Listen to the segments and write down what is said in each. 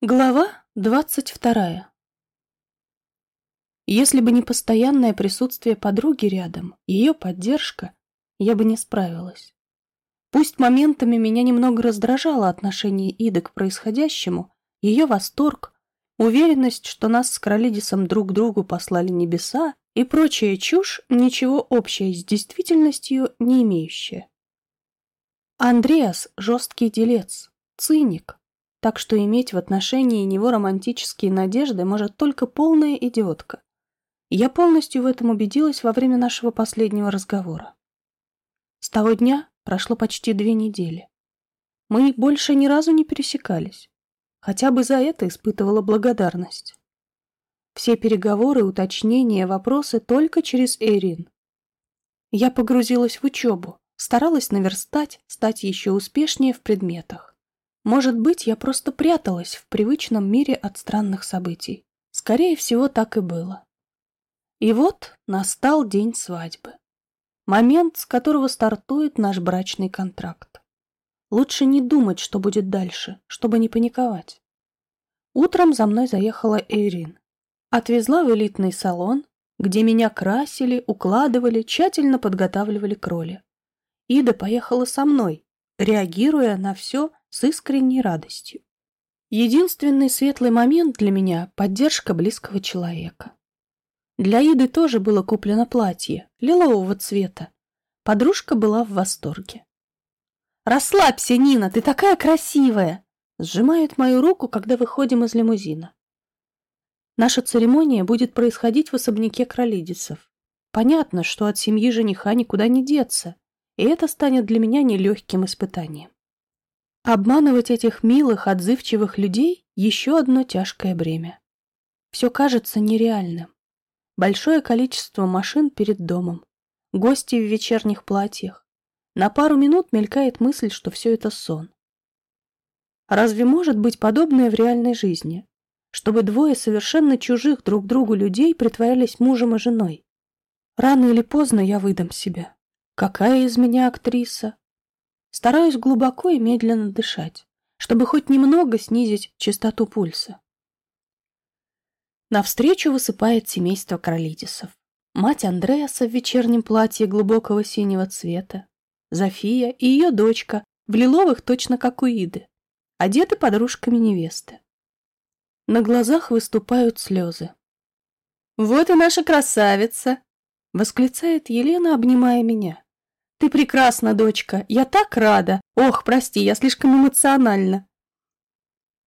Глава двадцать вторая Если бы не постоянное присутствие подруги рядом, ее поддержка, я бы не справилась. Пусть моментами меня немного раздражало отношение Иды к происходящему, ее восторг, уверенность, что нас с Кролидисом друг другу послали небеса и прочая чушь, ничего общего с действительностью не имеющая. Андреас – жесткий делец, циник, так что иметь в отношении него романтические надежды может только полная идиотка. Я полностью в этом убедилась во время нашего последнего разговора. С того дня прошло почти две недели. Мы больше ни разу не пересекались. Хотя бы за это испытывала благодарность. Все переговоры, уточнения, вопросы только через Эрин. Я погрузилась в учебу, старалась наверстать, стать еще успешнее в предметах. Может быть, я просто пряталась в привычном мире от странных событий. Скорее всего, так и было. И вот настал день свадьбы. Момент, с которого стартует наш брачный контракт. Лучше не думать, что будет дальше, чтобы не паниковать. Утром за мной заехала Эйрин. Отвезла в элитный салон, где меня красили, укладывали, тщательно подготавливали к роли. Ида поехала со мной, реагируя на все с искренней радостью. Единственный светлый момент для меня – поддержка близкого человека. Для Иды тоже было куплено платье, лилового цвета. Подружка была в восторге. «Расслабься, Нина, ты такая красивая!» Сжимает мою руку, когда выходим из лимузина. Наша церемония будет происходить в особняке Кролидисов. Понятно, что от семьи жениха никуда не деться, и это станет для меня нелегким испытанием. Обманывать этих милых, отзывчивых людей – еще одно тяжкое бремя. Все кажется нереальным. Большое количество машин перед домом, гости в вечерних платьях. На пару минут мелькает мысль, что все это сон. Разве может быть подобное в реальной жизни? Чтобы двое совершенно чужих друг другу людей притворялись мужем и женой? Рано или поздно я выдам себя. Какая из меня актриса? Стараюсь глубоко и медленно дышать, чтобы хоть немного снизить частоту пульса. Навстречу высыпает семейство Кролидисов. Мать Андреаса в вечернем платье глубокого синего цвета, Зофия и ее дочка в лиловых точно как у Иды, одеты подружками невесты. На глазах выступают слезы. «Вот и наша красавица!» — восклицает Елена, обнимая меня. Ты прекрасна, дочка. Я так рада. Ох, прости, я слишком эмоциональна.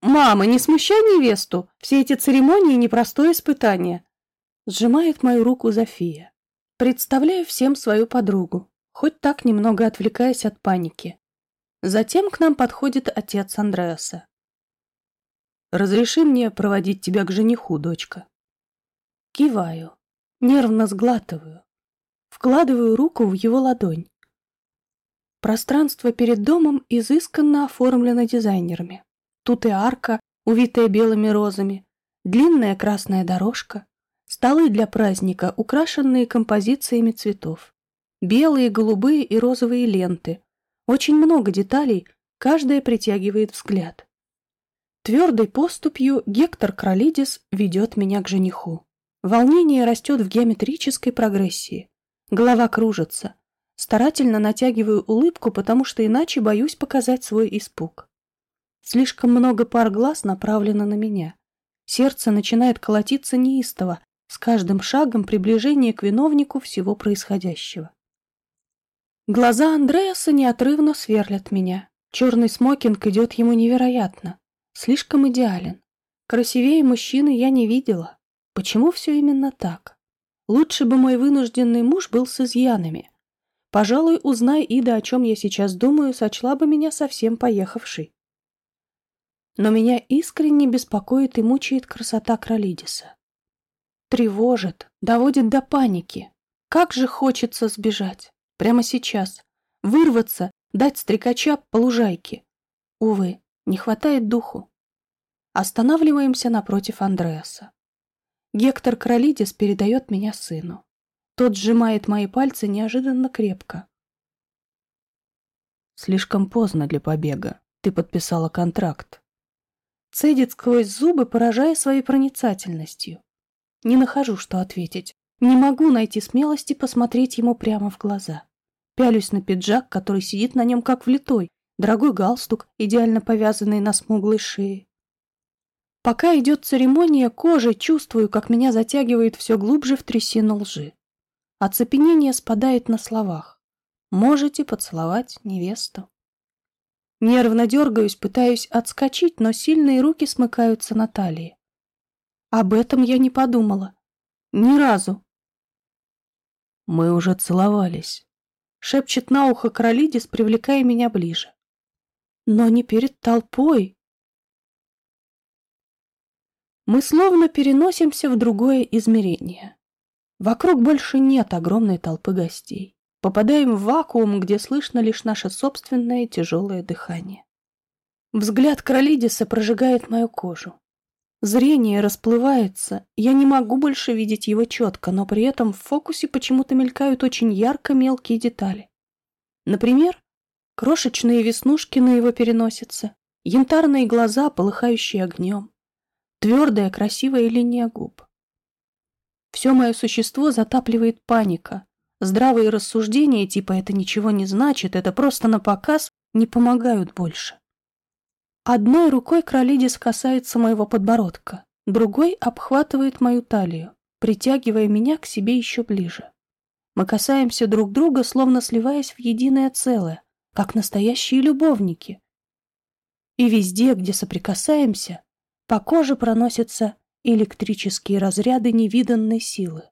Мама, не смущай невесту. Все эти церемонии непростое испытание. Сжимает мою руку Зофия. Представляю всем свою подругу, хоть так немного отвлекаясь от паники. Затем к нам подходит отец Андреаса. «Разреши мне проводить тебя к жениху, дочка». Киваю, нервно сглатываю, вкладываю руку в его ладонь. Пространство перед домом изысканно оформлено дизайнерами. Тут и арка, увитая белыми розами, длинная красная дорожка, столы для праздника, украшенные композициями цветов, белые, голубые и розовые ленты. Очень много деталей, каждая притягивает взгляд. Твердой поступью Гектор Кролидис ведет меня к жениху. Волнение растет в геометрической прогрессии. Голова кружится. Старательно натягиваю улыбку, потому что иначе боюсь показать свой испуг. Слишком много пар глаз направлено на меня. Сердце начинает колотиться неистово, с каждым шагом приближения к виновнику всего происходящего. Глаза Андреаса неотрывно сверлят меня. Черный смокинг идет ему невероятно. Слишком идеален. Красивее мужчины я не видела. Почему все именно так? Лучше бы мой вынужденный муж был с изъянами. Пожалуй, узнай Ида, о чем я сейчас думаю, сочла бы меня совсем поехавшей. Но меня искренне беспокоит и мучает красота Кролидиса. Тревожит, доводит до паники. Как же хочется сбежать. Прямо сейчас. Вырваться, дать стрекача по лужайке. Увы, не хватает духу. Останавливаемся напротив Андреаса. Гектор Кролидис передает меня сыну. Тот сжимает мои пальцы неожиданно крепко. Слишком поздно для побега. Ты подписала контракт. цедит сквозь зубы, поражая своей проницательностью. Не нахожу, что ответить. Не могу найти смелости посмотреть ему прямо в глаза. Пялюсь на пиджак, который сидит на нем как влитой, дорогой галстук, идеально повязанный на смуглой шее. Пока идет церемония, кожей чувствую, как меня затягивает все глубже в трясину лжи. Оцепенение спадает на словах. Можете поцеловать невесту. Нервно дергаюсь, пытаюсь отскочить, но сильные руки смыкаются на талии. Об этом я не подумала. Ни разу. Мы уже целовались. Шепчет на ухо Кролидис, привлекая меня ближе. Но не перед толпой. Мы словно переносимся в другое измерение. Вокруг больше нет огромной толпы гостей. Попадаем в вакуум, где слышно лишь наше собственное тяжелое дыхание. Взгляд Кролидиса прожигает мою кожу. Зрение расплывается, я не могу больше видеть его четко, но при этом в фокусе почему-то мелькают очень ярко мелкие детали. Например, крошечные веснушки на его переносице, янтарные глаза, полыхающие огнем, твердая красивая линия губ. Все мое существо затапливает паника. Здравые рассуждения типа «это ничего не значит», «это просто на показ» не помогают больше. Одной рукой Кролидис касается моего подбородка, другой обхватывает мою талию, притягивая меня к себе еще ближе. Мы касаемся друг друга, словно сливаясь в единое целое, как настоящие любовники. И везде, где соприкасаемся, по коже проносятся электрические разряды невиданной силы.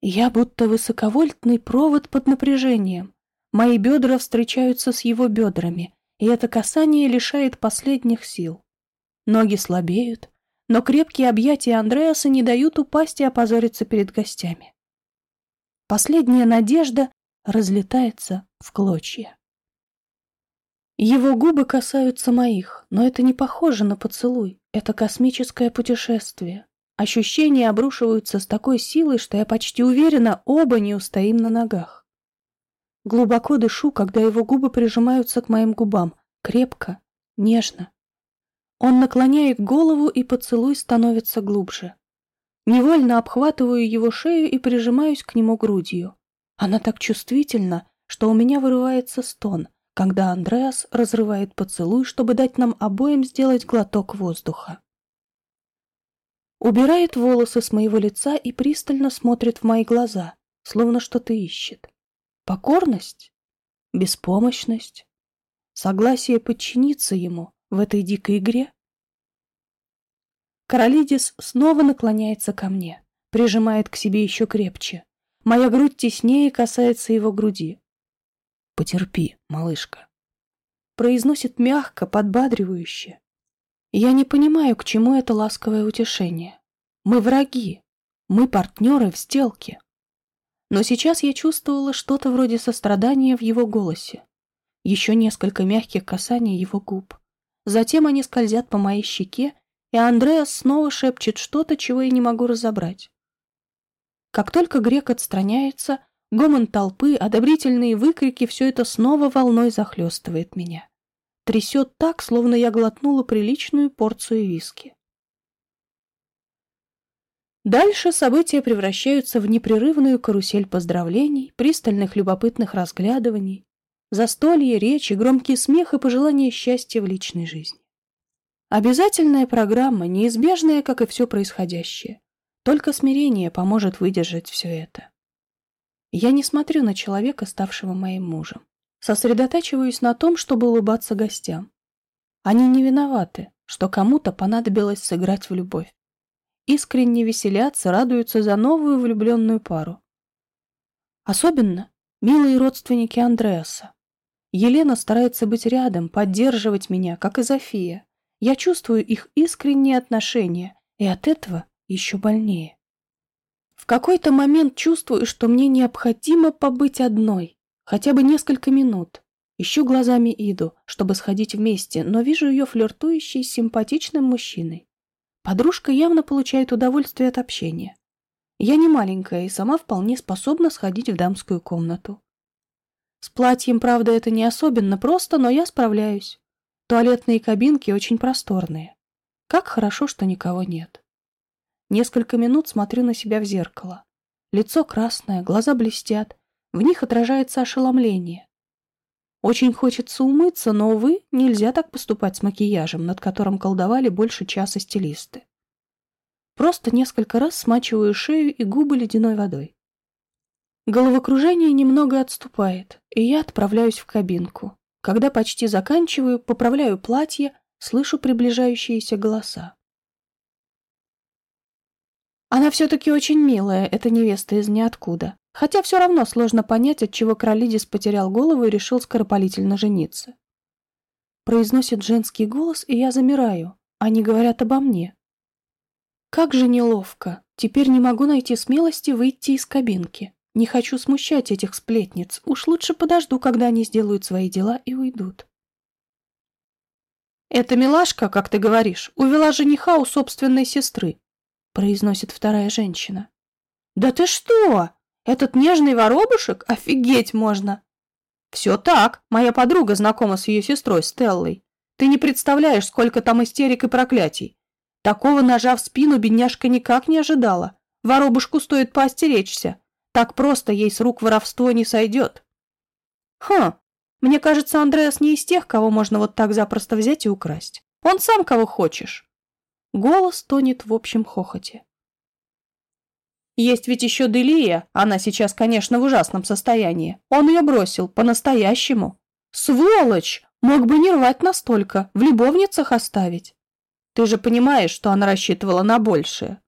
Я будто высоковольтный провод под напряжением. Мои бедра встречаются с его бедрами, и это касание лишает последних сил. Ноги слабеют, но крепкие объятия Андреаса не дают упасть и опозориться перед гостями. Последняя надежда разлетается в клочья. Его губы касаются моих, но это не похоже на поцелуй. Это космическое путешествие. Ощущения обрушиваются с такой силой, что я почти уверена, оба не устоим на ногах. Глубоко дышу, когда его губы прижимаются к моим губам, крепко, нежно. Он наклоняет голову, и поцелуй становится глубже. Невольно обхватываю его шею и прижимаюсь к нему грудью. Она так чувствительна, что у меня вырывается стон, когда Андреас разрывает поцелуй, чтобы дать нам обоим сделать глоток воздуха. Убирает волосы с моего лица и пристально смотрит в мои глаза, словно что-то ищет. Покорность? Беспомощность? Согласие подчиниться ему в этой дикой игре? Королидис снова наклоняется ко мне, прижимает к себе еще крепче. Моя грудь теснее касается его груди. Потерпи, малышка. Произносит мягко, подбадривающе. Я не понимаю, к чему это ласковое утешение. Мы враги. Мы партнеры в сделке. Но сейчас я чувствовала что-то вроде сострадания в его голосе. Еще несколько мягких касаний его губ. Затем они скользят по моей щеке, и Андреас снова шепчет что-то, чего я не могу разобрать. Как только грек отстраняется, Гомон толпы, одобрительные выкрики — все это снова волной захлестывает меня. Трясет так, словно я глотнула приличную порцию виски. Дальше события превращаются в непрерывную карусель поздравлений, пристальных любопытных разглядываний, застолье, речи, громкий смех и пожелания счастья в личной жизни. Обязательная программа, неизбежная, как и все происходящее. Только смирение поможет выдержать все это. Я не смотрю на человека, ставшего моим мужем. Сосредотачиваюсь на том, чтобы улыбаться гостям. Они не виноваты, что кому-то понадобилось сыграть в любовь. Искренне веселятся, радуются за новую влюбленную пару. Особенно милые родственники Андреаса. Елена старается быть рядом, поддерживать меня, как и Зофия. Я чувствую их искренние отношения, и от этого еще больнее. В какой-то момент чувствую, что мне необходимо побыть одной, хотя бы несколько минут. Ищу глазами Иду, чтобы сходить вместе, но вижу ее флиртующей с симпатичным мужчиной. Подружка явно получает удовольствие от общения. Я не маленькая и сама вполне способна сходить в дамскую комнату. С платьем, правда, это не особенно просто, но я справляюсь. Туалетные кабинки очень просторные. Как хорошо, что никого нет. Несколько минут смотрю на себя в зеркало. Лицо красное, глаза блестят, в них отражается ошеломление. Очень хочется умыться, но, увы, нельзя так поступать с макияжем, над которым колдовали больше часа стилисты. Просто несколько раз смачиваю шею и губы ледяной водой. Головокружение немного отступает, и я отправляюсь в кабинку. Когда почти заканчиваю, поправляю платье, слышу приближающиеся голоса. Она все-таки очень милая, эта невеста из ниоткуда. Хотя все равно сложно понять, от чего Кролидис потерял голову и решил скоропалительно жениться. Произносит женский голос, и я замираю. Они говорят обо мне. Как же неловко. Теперь не могу найти смелости выйти из кабинки. Не хочу смущать этих сплетниц. Уж лучше подожду, когда они сделают свои дела и уйдут. «Эта милашка, как ты говоришь, увела жениха у собственной сестры», произносит вторая женщина. «Да ты что? Этот нежный воробушек? Офигеть можно!» «Все так. Моя подруга знакома с ее сестрой Стеллой. Ты не представляешь, сколько там истерик и проклятий. Такого ножа в спину бедняжка никак не ожидала. Воробушку стоит поостеречься. Так просто ей с рук воровство не сойдет». «Хм, мне кажется, Андреас не из тех, кого можно вот так запросто взять и украсть. Он сам кого хочешь. Голос тонет в общем хохоте. Есть ведь еще Делия, она сейчас, конечно, в ужасном состоянии. Он ее бросил, по-настоящему. Сволочь! Мог бы не рвать настолько, в любовницах оставить. Ты же понимаешь, что она рассчитывала на большее.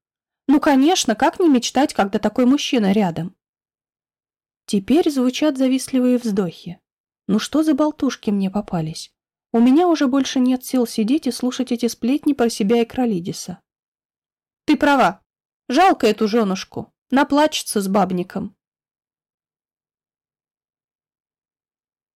Ну, конечно, как не мечтать, когда такой мужчина рядом? Теперь звучат завистливые вздохи. Ну что за болтушки мне попались? У меня уже больше нет сил сидеть и слушать эти сплетни про себя и Кролидиса. Ты права. Жалко эту женушку. Наплачется с бабником.